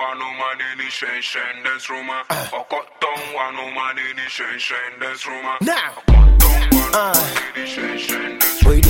wano manini shen shen dance roma. Okoton wano manini shen shen dance roma. Now. Okoton uh. wano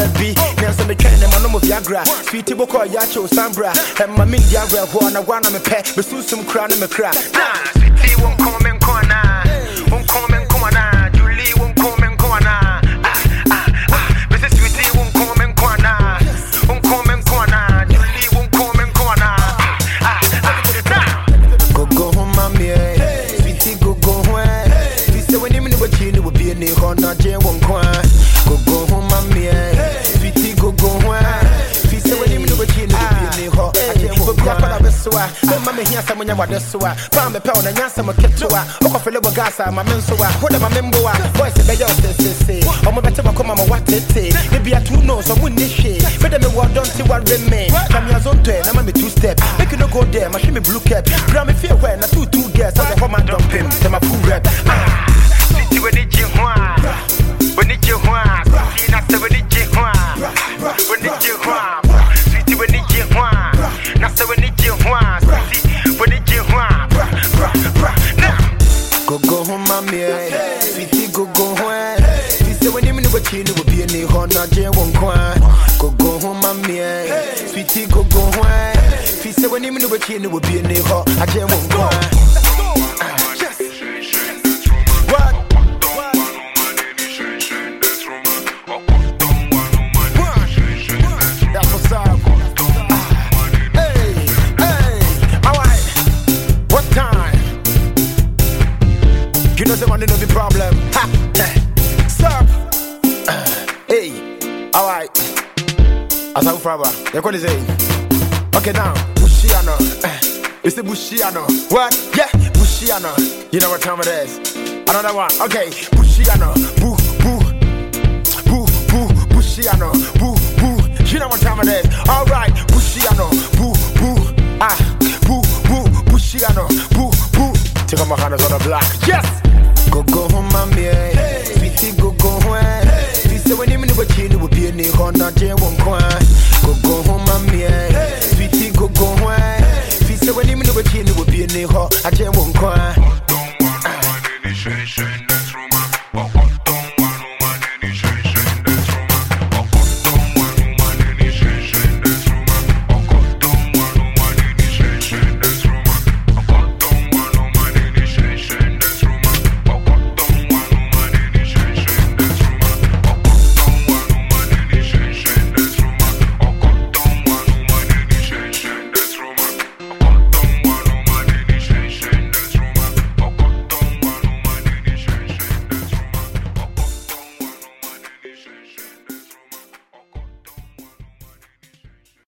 baabi nanso metwɛn ne ma no mo viagra. Sweeti bokɔ yɛakyew sambra. Ɛma mendi awerɛhoɔ na woa na mepɛ mesunsum kora ne mekra Sweetie, won't come and mema me hia sɛ monyɛ wade soa paa mepɛ wo na nyansa mo ketewa wokɔfele bɔ gasa ma me nso a wode ma memboa boys bɛyɛ wo sesese ɔmo bɛte bakɔma ma woatete bebia to nos ɔmo nni hwee mede mewɔ dɔnte ware me na meazontɔɛ na ma me two step make you no go there mahwe me blue cap. Bra me fie hɔ na two two girls sɛ hɔ ma dɔmpem sɛ ma full rep. Ah, sisi go home. She say when you mean what you will be in the Jay won't. Go go home, mommy. eh. Sweetie, go go home. She say when you mean what you will be in the hot, I Jay You know someone no be problem. Ha, eh, stop. Hey, alright. As I'm from, you call say. Okay, now Bushiano. It's the Bushiano. What? Yeah, Bushiano. You know what time it is? Another one. Okay, Bushiano. Boo, boo. Boo, boo, Bushiano, boo, boo. You know what time it is? Alright, Bushiano, boo, boo. Ah, boo, boo, Bushiano, boo, boo. Take out my hands on the block. Yes! Gambia. Bisi go go home. Bisi when you him never chin will be any Honda J one coin. Go go home, mommy. Bisi go go home. Bisi when you him never chin will be any Honda J one coin. Don't want to